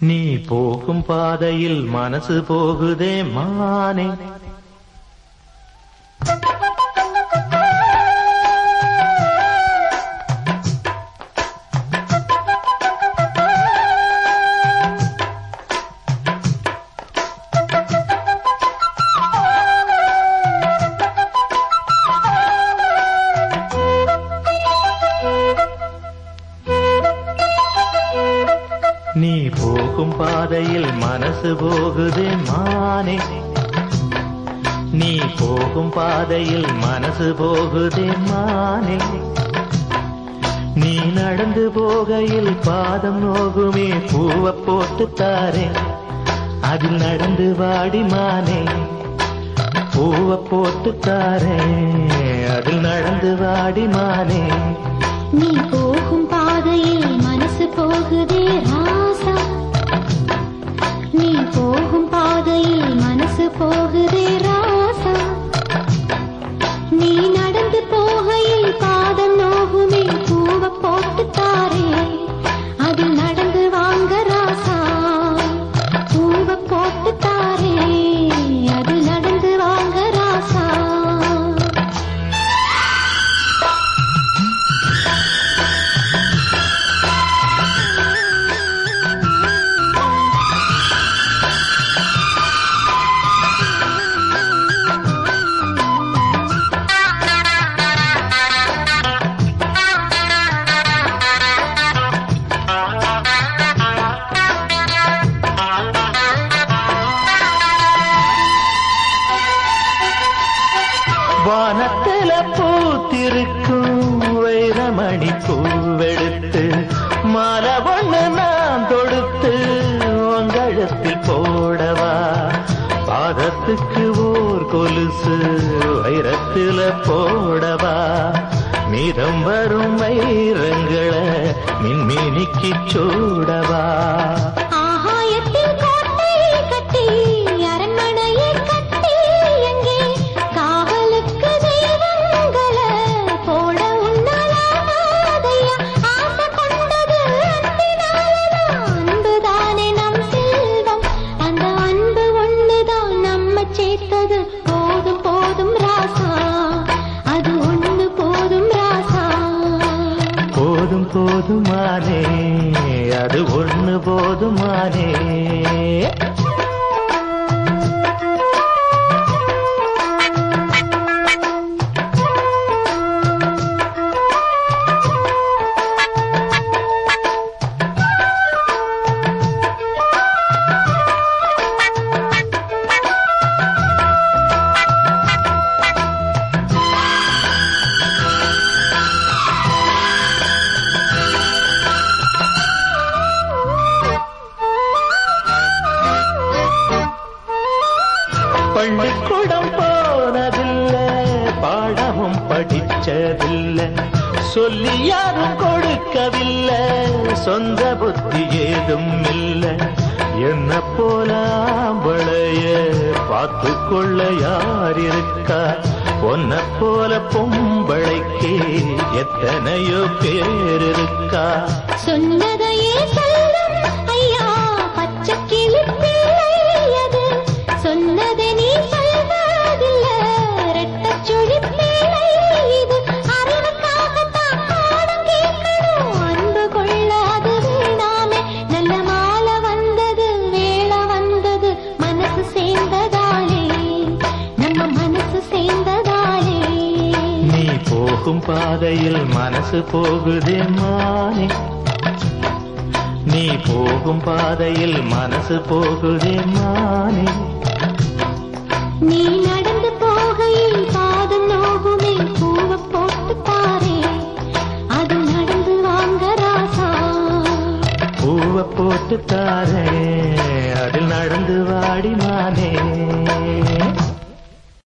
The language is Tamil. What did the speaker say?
நீ போகும் பாதையில் மனசு போகுதே மானே. நீ போகும் பாதையில் மனசு போகுது மானே. நீ போகும் பாதையில் மனசு போகுது மானே. நீ நடந்து போகையில் பாதம் நோகுமே பூவ போட்டு தாரே அதில் நடந்து வாடி மானே. பூவ போட்டு தாரே அதில் நடந்து வாடி மானே. நீ போகும் பாதையில் மனசு போகுதே ரா நீ நடந்து போகையில் பாதம் நோகுமே பூவை போட்டு தாரே. வானத்தில பூத்திருக்கும் வைரமணி பூவெடுத்து மாலை ஒண்ணு நான் தொடுத்து உங்கழத்தில் போடவா? பாதத்துக்கு ஓர் கொலுசு வைரத்தில போடவா? மீதம் வரும் வைரங்களை மின்மினிக்கு சூடவா? சேர்த்தது போதும் போதும் ராசா. அது ஒன்று போதும் ராசா. போதும் போதுமானே அது ஒன்று போதுமானே. பள்ளிக்கூடம் போனதில்லை பாடமும் படிச்சதில்லை. சொல்லி யாரும் கொடுக்கவில்லை சொந்த புத்தி ஏதும் இல்லை. என்ன போல ஆம்பளைய பார்த்து கொள்ள யார் இருக்கா? பொன்ன போல பொம்பளைக்கு எத்தனையோ பேர் இருக்கா? சொன்னதை பாதையில் மனசு போகுதே மானே. நீ போகும் பாதையில் மனசு போகுதே மானே. நீ நடந்து போகையில் பாதம் நோகுமே பூவ போட்டு பாரே. அது நடந்து வாங்க ராசா. பூவ போட்டு தாரே அதில் நடந்து வாடி மானே.